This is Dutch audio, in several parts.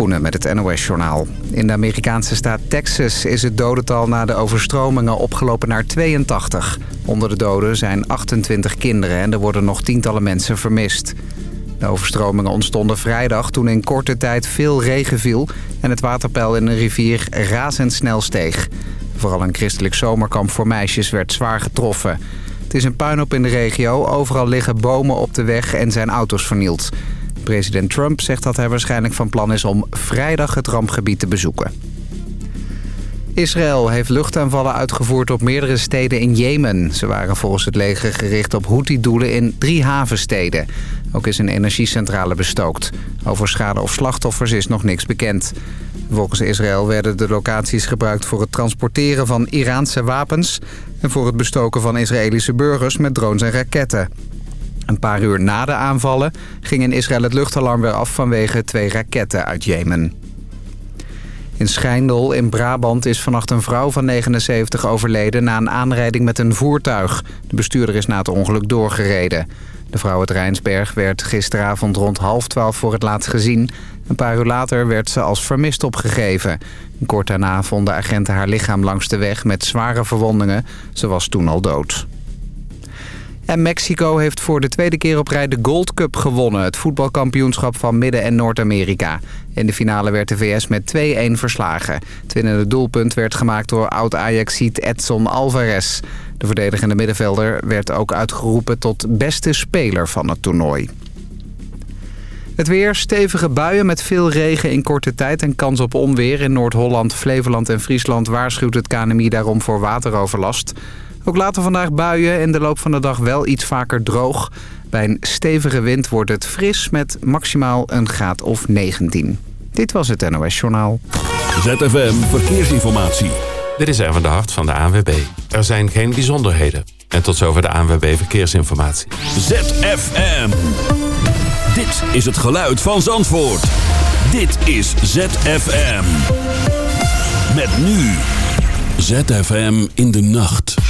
Met het NOS-journaal. In de Amerikaanse staat Texas is het dodental na de overstromingen opgelopen naar 82. Onder de doden zijn 28 kinderen en er worden nog tientallen mensen vermist. De overstromingen ontstonden vrijdag toen in korte tijd veel regen viel... en het waterpeil in een rivier razendsnel steeg. Vooral een christelijk zomerkamp voor meisjes werd zwaar getroffen. Het is een puinhoop in de regio. Overal liggen bomen op de weg en zijn auto's vernield. President Trump zegt dat hij waarschijnlijk van plan is om vrijdag het rampgebied te bezoeken. Israël heeft luchtaanvallen uitgevoerd op meerdere steden in Jemen. Ze waren volgens het leger gericht op Houthi-doelen in drie havensteden. Ook is een energiecentrale bestookt. Over schade of slachtoffers is nog niks bekend. Volgens Israël werden de locaties gebruikt voor het transporteren van Iraanse wapens... en voor het bestoken van Israëlische burgers met drones en raketten. Een paar uur na de aanvallen ging in Israël het luchtalarm weer af vanwege twee raketten uit Jemen. In Schijndel in Brabant is vannacht een vrouw van 79 overleden na een aanrijding met een voertuig. De bestuurder is na het ongeluk doorgereden. De vrouw uit Rijnsberg werd gisteravond rond half twaalf voor het laatst gezien. Een paar uur later werd ze als vermist opgegeven. Kort daarna vonden agenten haar lichaam langs de weg met zware verwondingen. Ze was toen al dood. En Mexico heeft voor de tweede keer op rij de Gold Cup gewonnen. Het voetbalkampioenschap van Midden- en Noord-Amerika. In de finale werd de VS met 2-1 verslagen. Het winnende doelpunt werd gemaakt door oud-Ajaxiet Edson Alvarez. De verdedigende middenvelder werd ook uitgeroepen tot beste speler van het toernooi. Het weer, stevige buien met veel regen in korte tijd en kans op onweer. In Noord-Holland, Flevoland en Friesland waarschuwt het KNMI daarom voor wateroverlast. Ook later vandaag buien en de loop van de dag wel iets vaker droog. Bij een stevige wind wordt het fris met maximaal een graad of 19. Dit was het NOS Journaal. ZFM Verkeersinformatie. Dit is Erwin de Hart van de ANWB. Er zijn geen bijzonderheden. En tot zover de ANWB Verkeersinformatie. ZFM. Dit is het geluid van Zandvoort. Dit is ZFM. Met nu. ZFM in de nacht.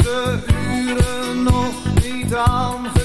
Eerste uren nog niet aangekleed.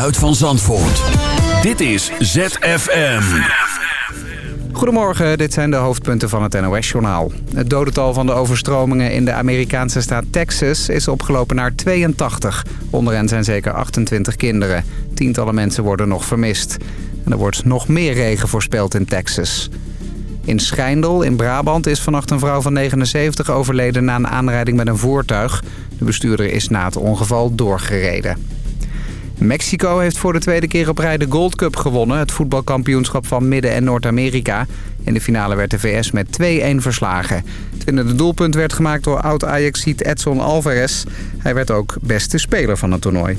Geluid van Zandvoort. Dit is ZFM. Goedemorgen, dit zijn de hoofdpunten van het NOS-journaal. Het dodental van de overstromingen in de Amerikaanse staat Texas is opgelopen naar 82. Onder hen zijn zeker 28 kinderen. Tientallen mensen worden nog vermist. En er wordt nog meer regen voorspeld in Texas. In Schijndel in Brabant is vannacht een vrouw van 79 overleden na een aanrijding met een voertuig. De bestuurder is na het ongeval doorgereden. Mexico heeft voor de tweede keer op rij de Gold Cup gewonnen. Het voetbalkampioenschap van Midden- en Noord-Amerika. In de finale werd de VS met 2-1 verslagen. Het winnende doelpunt werd gemaakt door oud-Ajaxiet Edson Alvarez. Hij werd ook beste speler van het toernooi.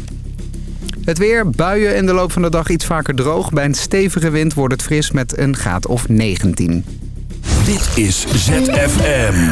Het weer, buien in de loop van de dag iets vaker droog. Bij een stevige wind wordt het fris met een graad of 19. Dit is ZFM.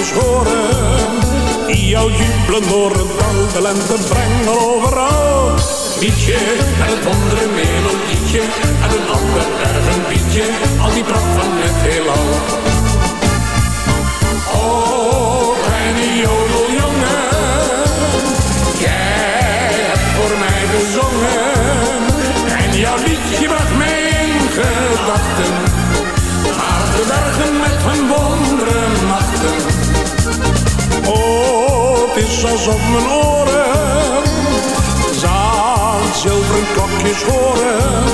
Die jou jubelen door het de lente brengen overal. Liedje met het wondere melodietje, en een ander bergen liedje, al die pracht van het heelal. Oh, kleine jodeljongen, jij hebt voor mij gezongen. En jouw liedje bracht mij in gedachten. rinkels op mijn oren. Zaan zilveren kokjes horen.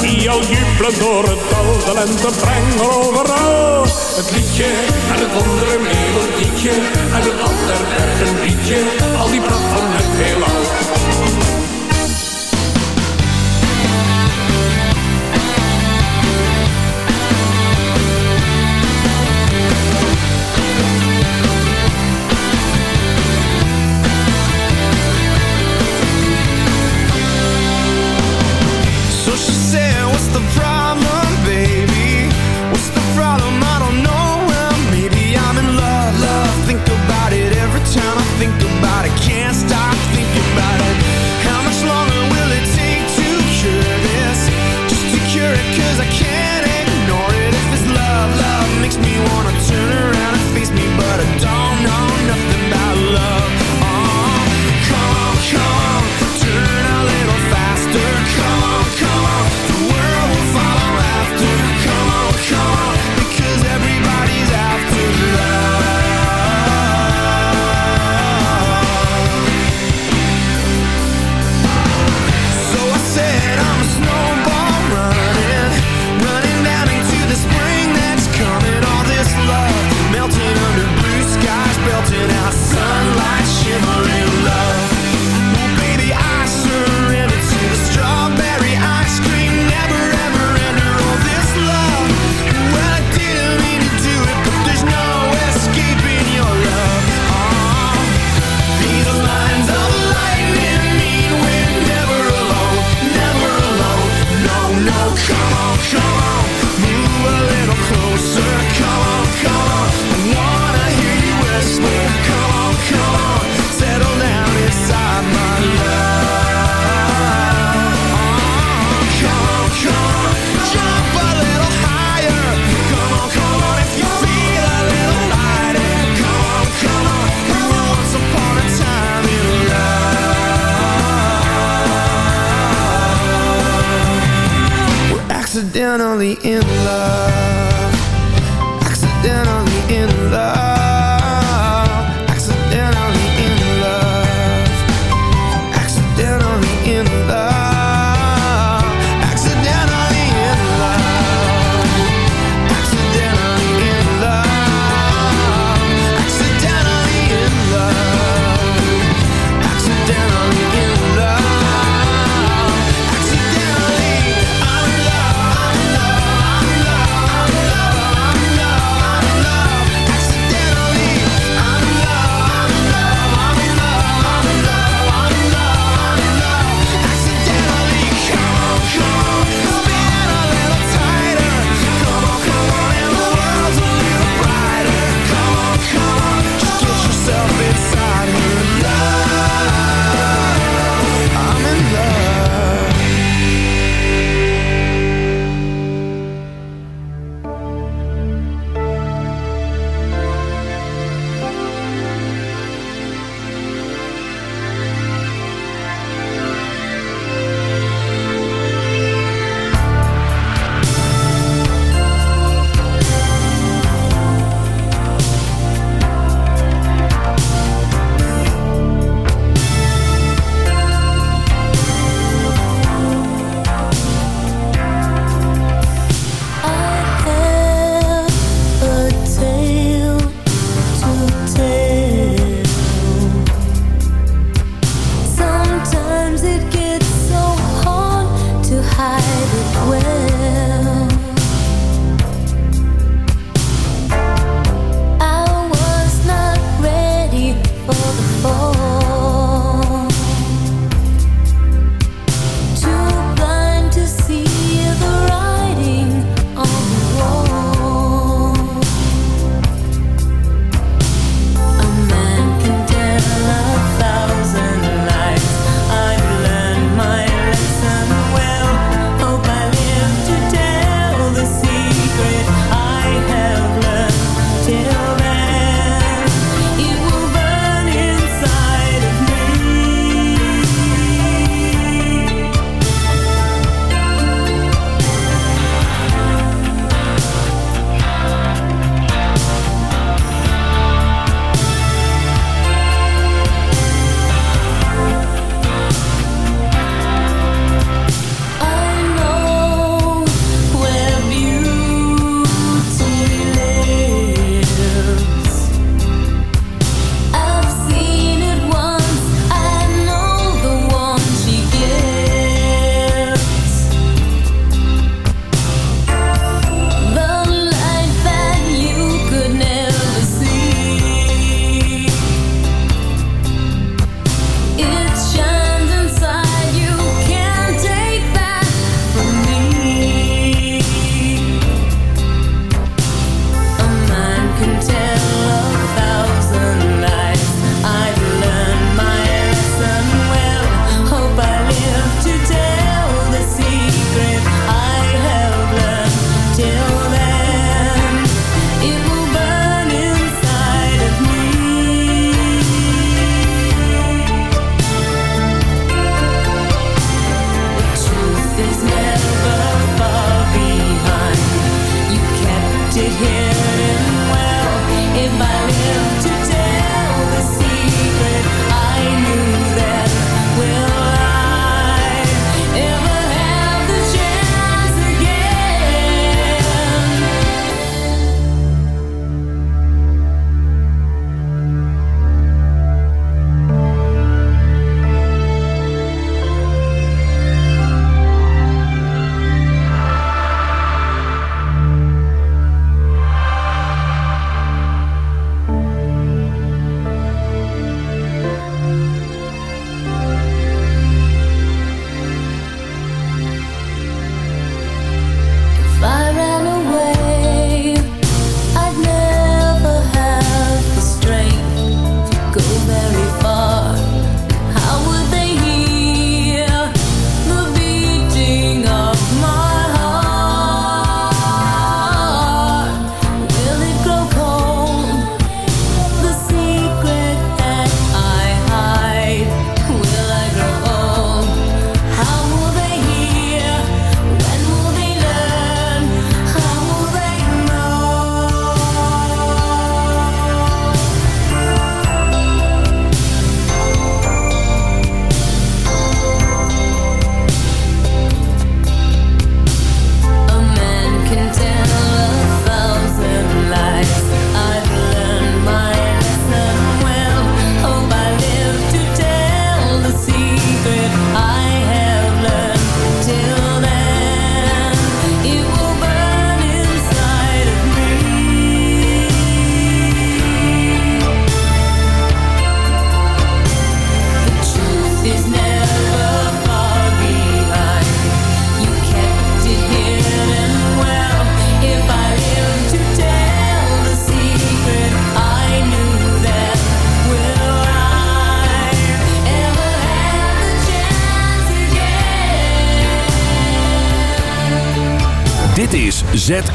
Die al jubelen door het dal. De lente brengt overal. Het liedje en het andere een melodietje. En het ander werd liedje. Al die pracht van het heelal.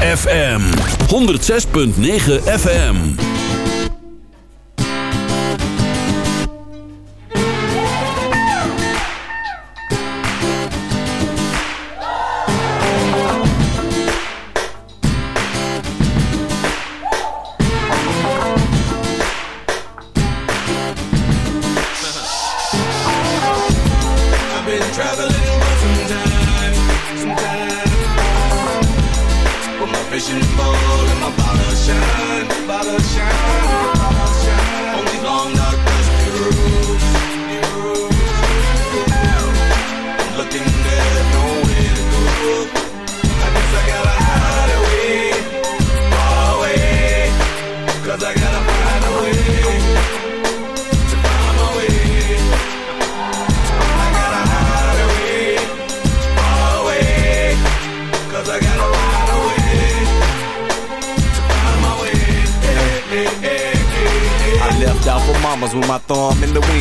ZFM 106.9 FM. My thumb in the wind.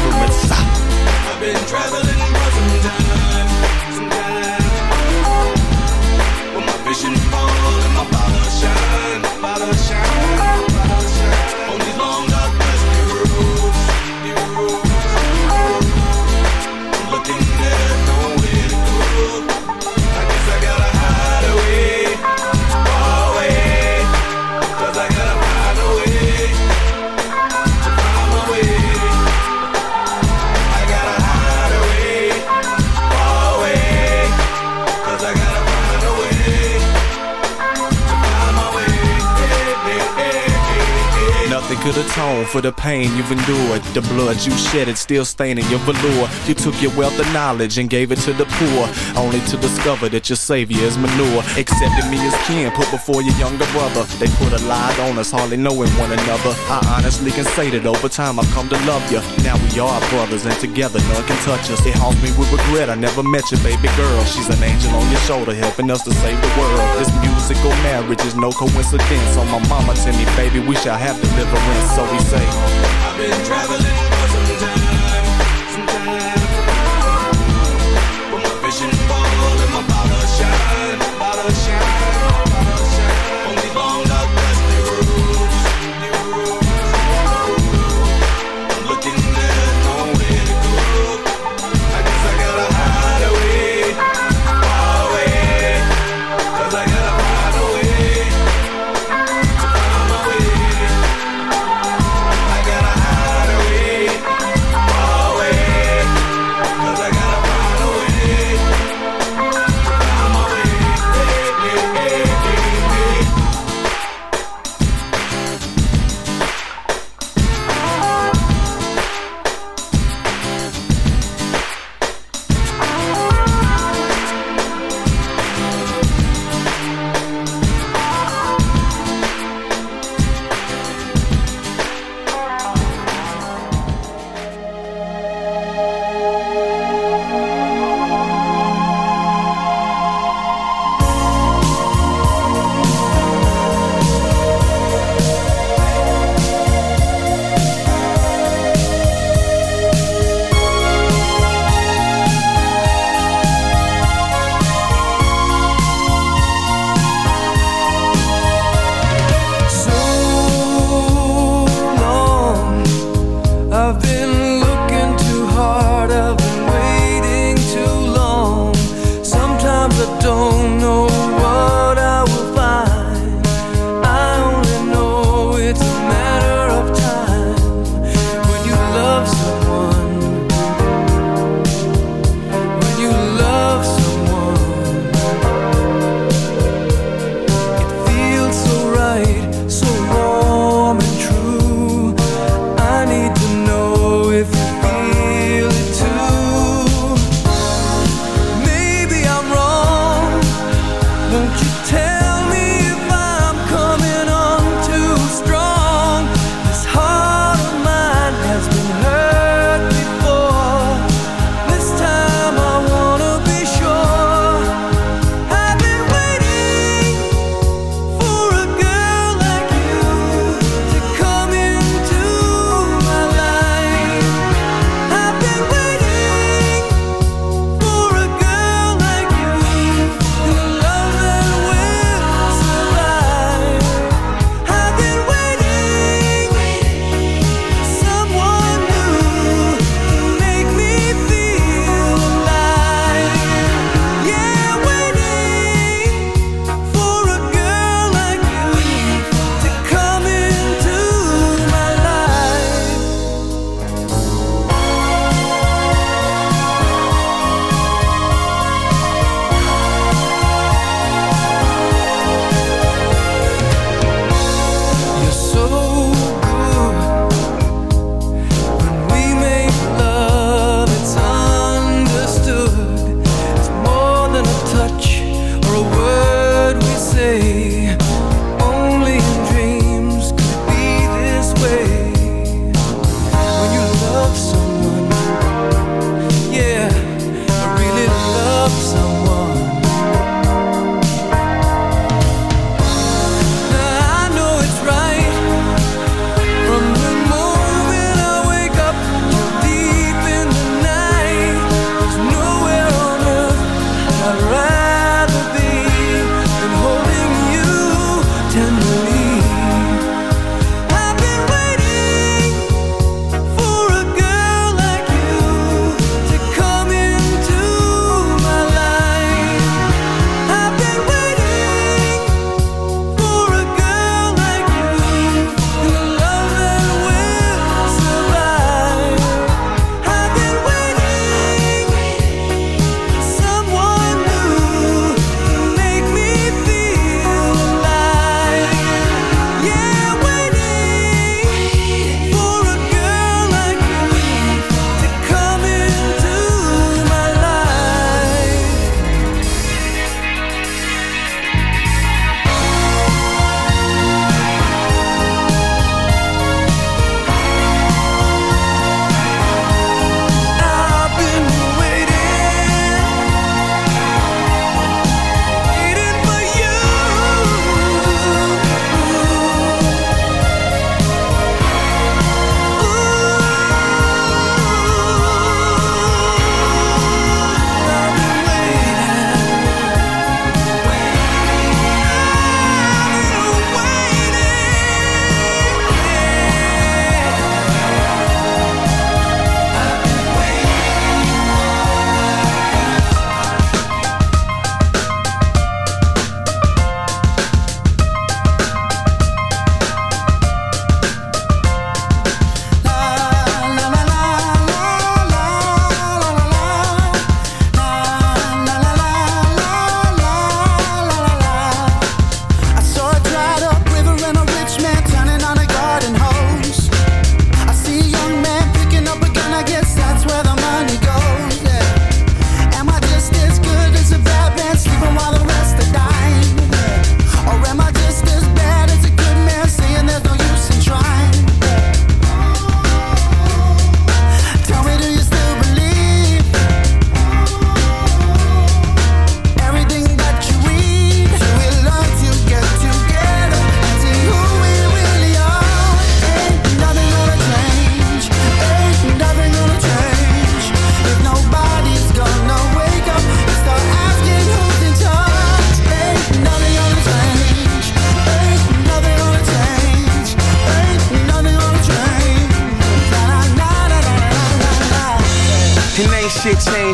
deliverance. I've been traveling for some time, some time. With my fishing pole and my bottle shine, bottle shine, could atone for the pain you've endured. The blood you shedded still staining your velour. You took your wealth of knowledge and gave it to the poor, only to discover that your savior is manure. Accepted me as kin, put before your younger brother. They put a lie on us, hardly knowing one another. I honestly can say that over time I've come to love you. Now we are brothers and together none can touch us. It haunts me with regret. I never met your baby girl. She's an angel on your shoulder, helping us to save the world. This musical marriage is no coincidence. On my mama tell me, baby, we shall have deliverance. So we say, I've been traveling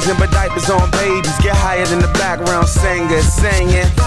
and diapers on babies. Get higher than the background singer singing.